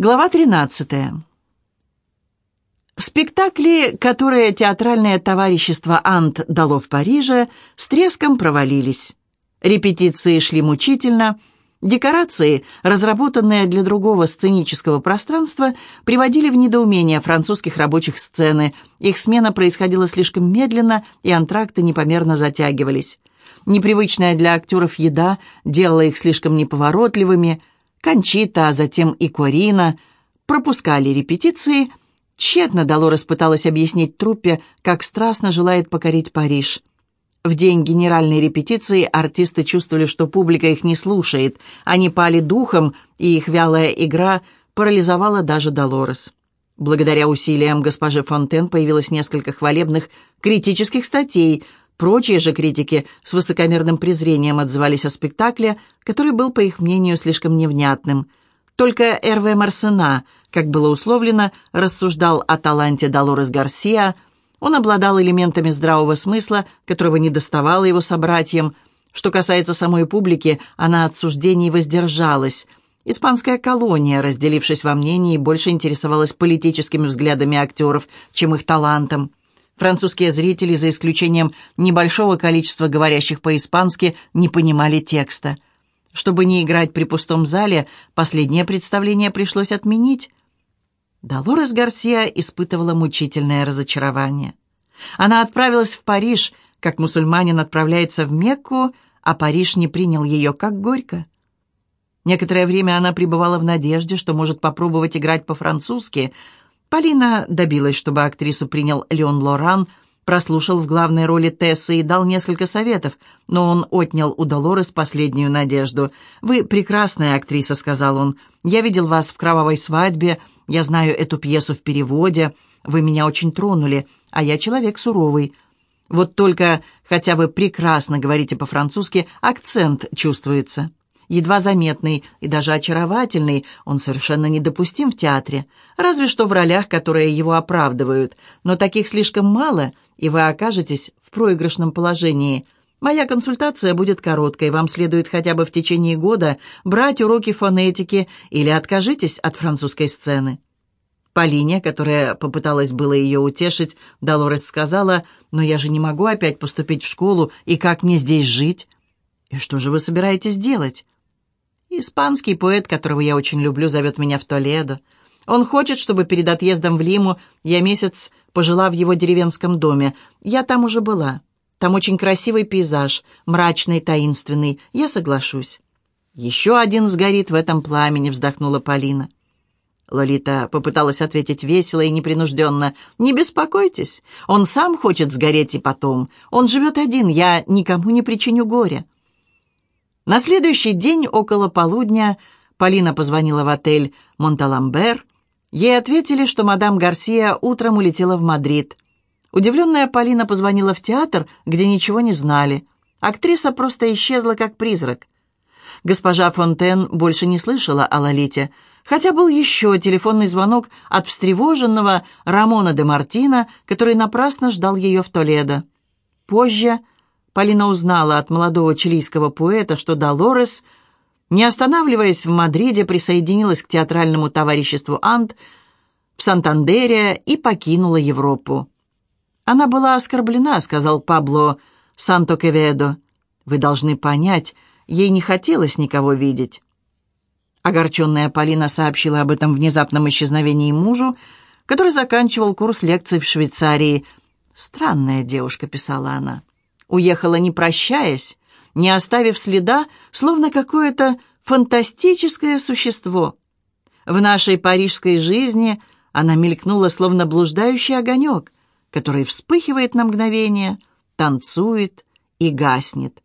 Глава 13. Спектакли, которые театральное товарищество «Ант» дало в Париже, с треском провалились. Репетиции шли мучительно, декорации, разработанные для другого сценического пространства, приводили в недоумение французских рабочих сцены, их смена происходила слишком медленно, и антракты непомерно затягивались. Непривычная для актеров еда делала их слишком неповоротливыми – Кончита, а затем и Корина пропускали репетиции. Тщетно Долорес пыталась объяснить труппе, как страстно желает покорить Париж. В день генеральной репетиции артисты чувствовали, что публика их не слушает. Они пали духом, и их вялая игра парализовала даже Долорес. Благодаря усилиям госпожи Фонтен появилось несколько хвалебных критических статей – Прочие же критики с высокомерным презрением отзывались о спектакле, который был, по их мнению, слишком невнятным. Только Р.В. Марсена, как было условлено, рассуждал о таланте Долорес Гарсия. Он обладал элементами здравого смысла, которого не доставало его собратьям. Что касается самой публики, она от суждений воздержалась. Испанская колония, разделившись во мнении, больше интересовалась политическими взглядами актеров, чем их талантом. Французские зрители, за исключением небольшого количества говорящих по-испански, не понимали текста. Чтобы не играть при пустом зале, последнее представление пришлось отменить. Долорес Гарсия испытывала мучительное разочарование. Она отправилась в Париж, как мусульманин отправляется в Мекку, а Париж не принял ее, как горько. Некоторое время она пребывала в надежде, что может попробовать играть по-французски – Полина добилась, чтобы актрису принял Леон Лоран, прослушал в главной роли Тессы и дал несколько советов, но он отнял у Долорес последнюю надежду. «Вы прекрасная актриса», — сказал он. «Я видел вас в «Кровавой свадьбе», я знаю эту пьесу в переводе. Вы меня очень тронули, а я человек суровый. Вот только, хотя вы прекрасно говорите по-французски, акцент чувствуется» едва заметный и даже очаровательный, он совершенно недопустим в театре, разве что в ролях, которые его оправдывают, но таких слишком мало, и вы окажетесь в проигрышном положении. Моя консультация будет короткой, вам следует хотя бы в течение года брать уроки фонетики или откажитесь от французской сцены». Полине, которая попыталась было ее утешить, Долорес сказала, «Но я же не могу опять поступить в школу, и как мне здесь жить?» «И что же вы собираетесь делать?» Испанский поэт, которого я очень люблю, зовет меня в Толедо. Он хочет, чтобы перед отъездом в Лиму я месяц пожила в его деревенском доме. Я там уже была. Там очень красивый пейзаж, мрачный, таинственный. Я соглашусь. «Еще один сгорит в этом пламени», — вздохнула Полина. Лолита попыталась ответить весело и непринужденно. «Не беспокойтесь, он сам хочет сгореть и потом. Он живет один, я никому не причиню горя». На следующий день около полудня Полина позвонила в отель «Монталамбер». Ей ответили, что мадам Гарсия утром улетела в Мадрид. Удивленная Полина позвонила в театр, где ничего не знали. Актриса просто исчезла, как призрак. Госпожа Фонтен больше не слышала о Лолите, хотя был еще телефонный звонок от встревоженного Рамона де Мартина, который напрасно ждал ее в Толедо. Позже Полина узнала от молодого чилийского поэта, что Долорес, не останавливаясь в Мадриде, присоединилась к театральному товариществу «Ант» в Сантандере и покинула Европу. «Она была оскорблена», — сказал Пабло Санто-Кеведо. «Вы должны понять, ей не хотелось никого видеть». Огорченная Полина сообщила об этом внезапном исчезновении мужу, который заканчивал курс лекций в Швейцарии. «Странная девушка», — писала она уехала не прощаясь, не оставив следа, словно какое-то фантастическое существо. В нашей парижской жизни она мелькнула, словно блуждающий огонек, который вспыхивает на мгновение, танцует и гаснет.